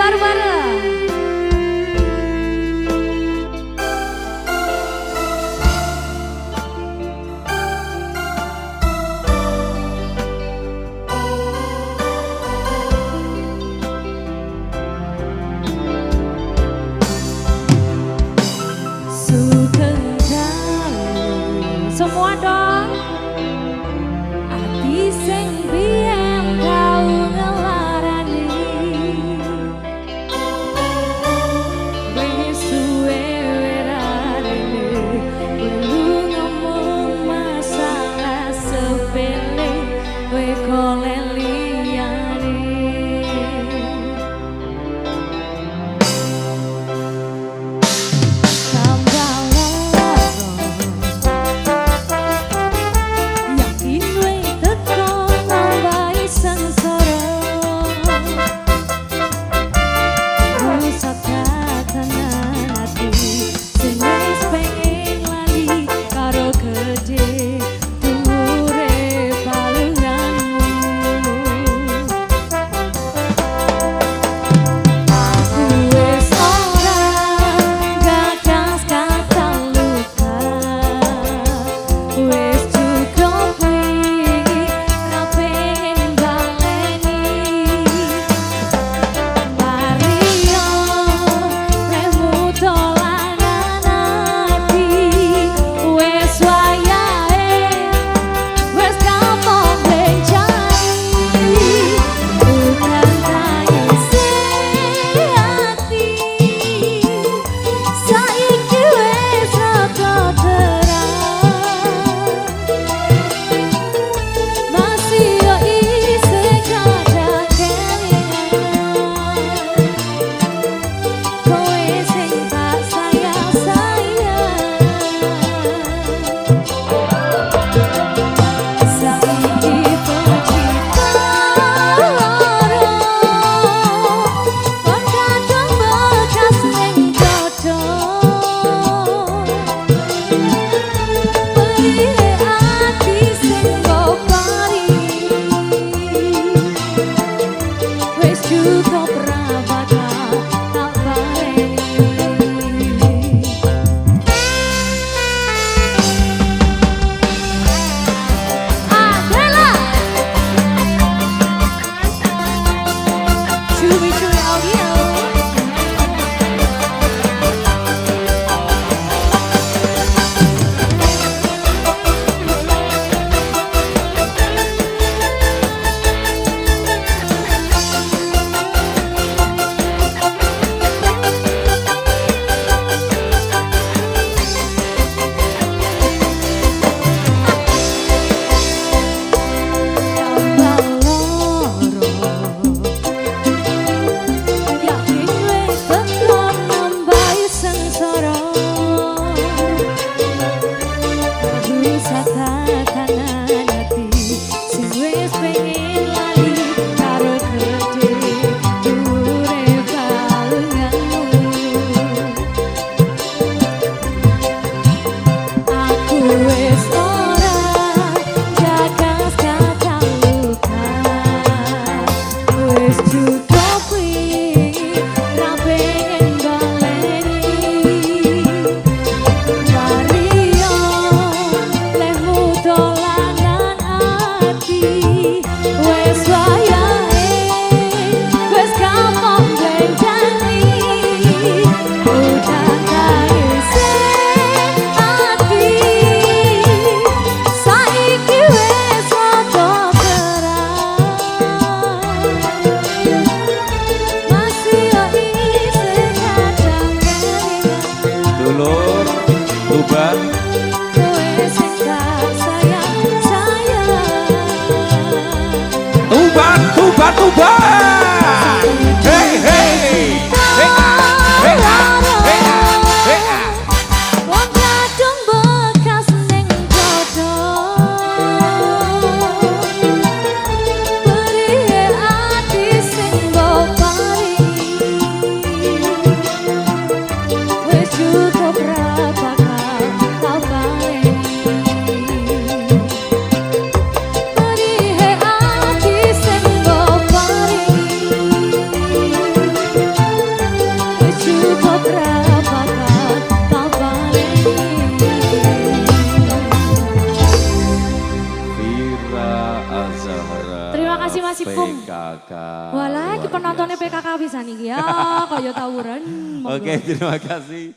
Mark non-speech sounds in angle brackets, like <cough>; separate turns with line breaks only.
Barbara. Semua dong Hallelujah. You.
berubah. Tubat,
tubat, tubat Mas Ipung?
PKK.
Walah, penontonnya PKK bisa nih ya, kok ya tawuran. <laughs>
Oke, terima kasih.